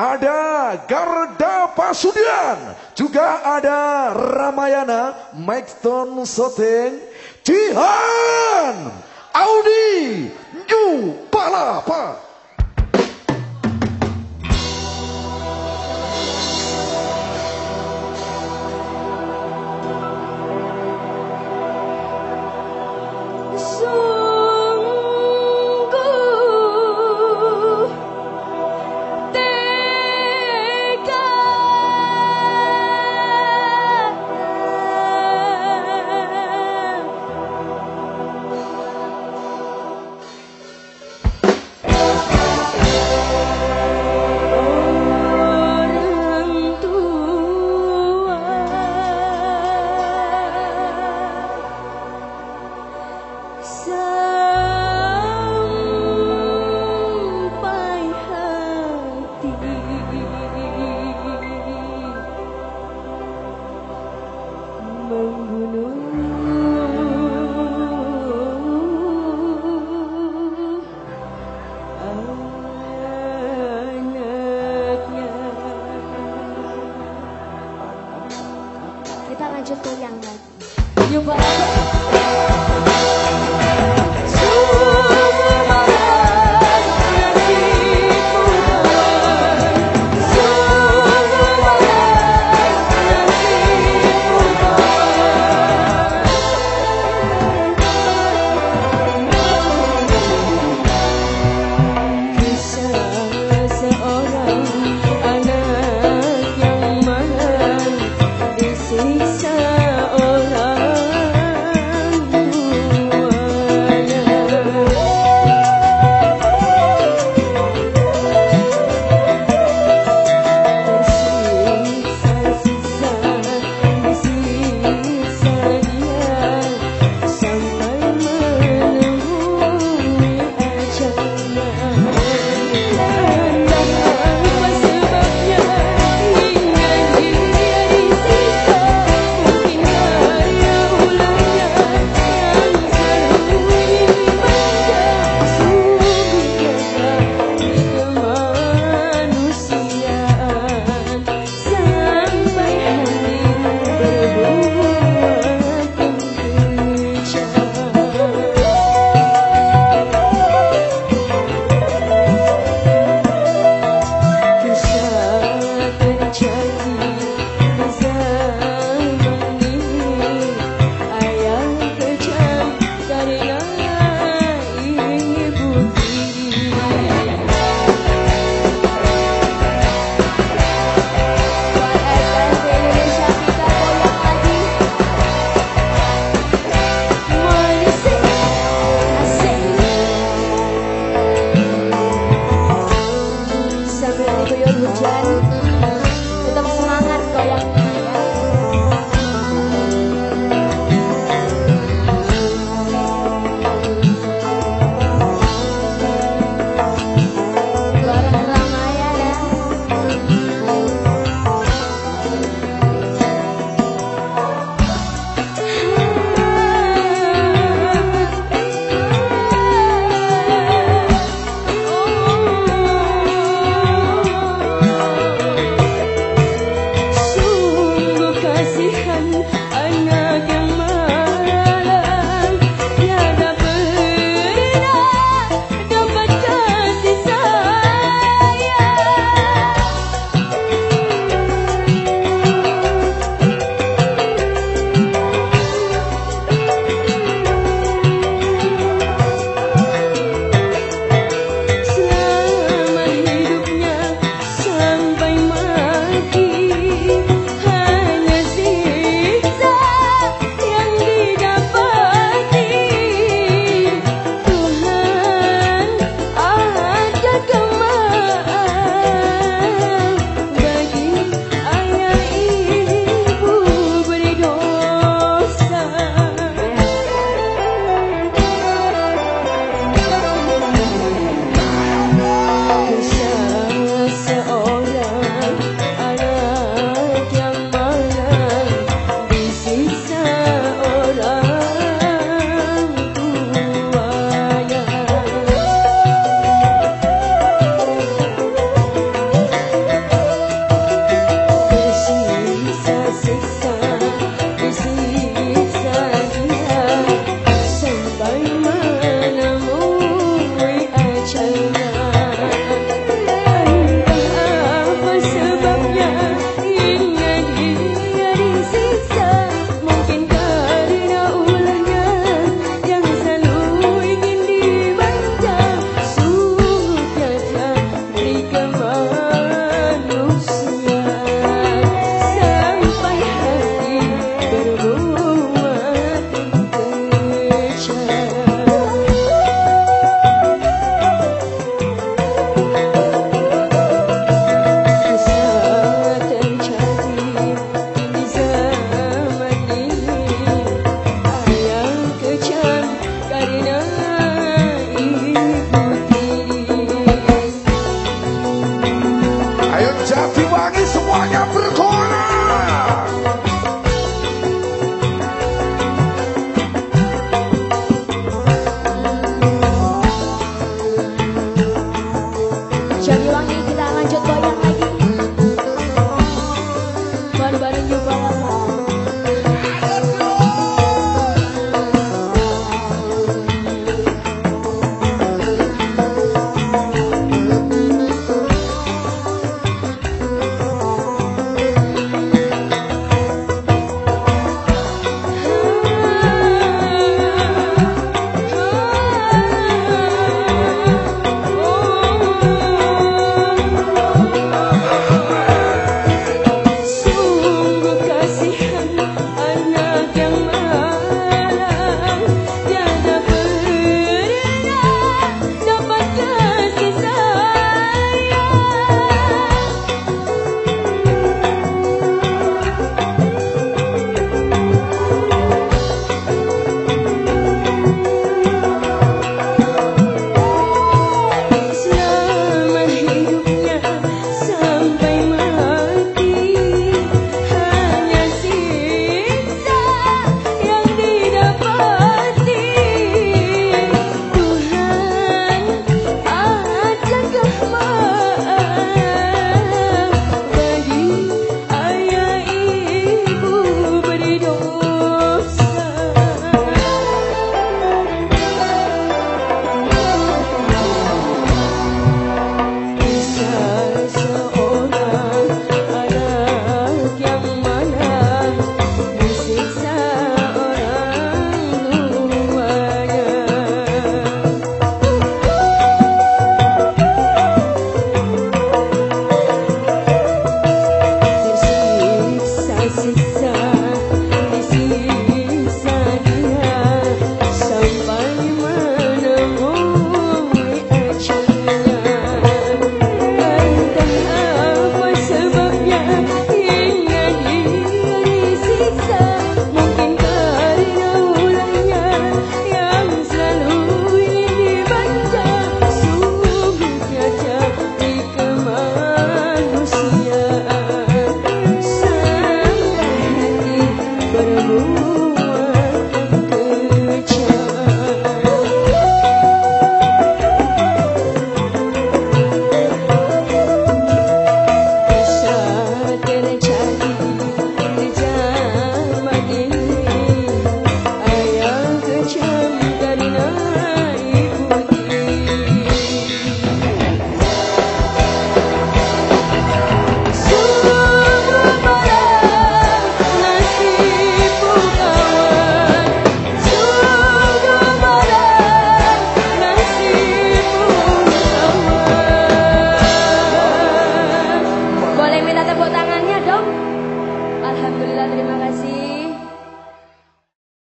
ada Garda Pasudian, juga ada Ramayana, Maxton Soteng, Jihan, Audi, New Palapa. Yang.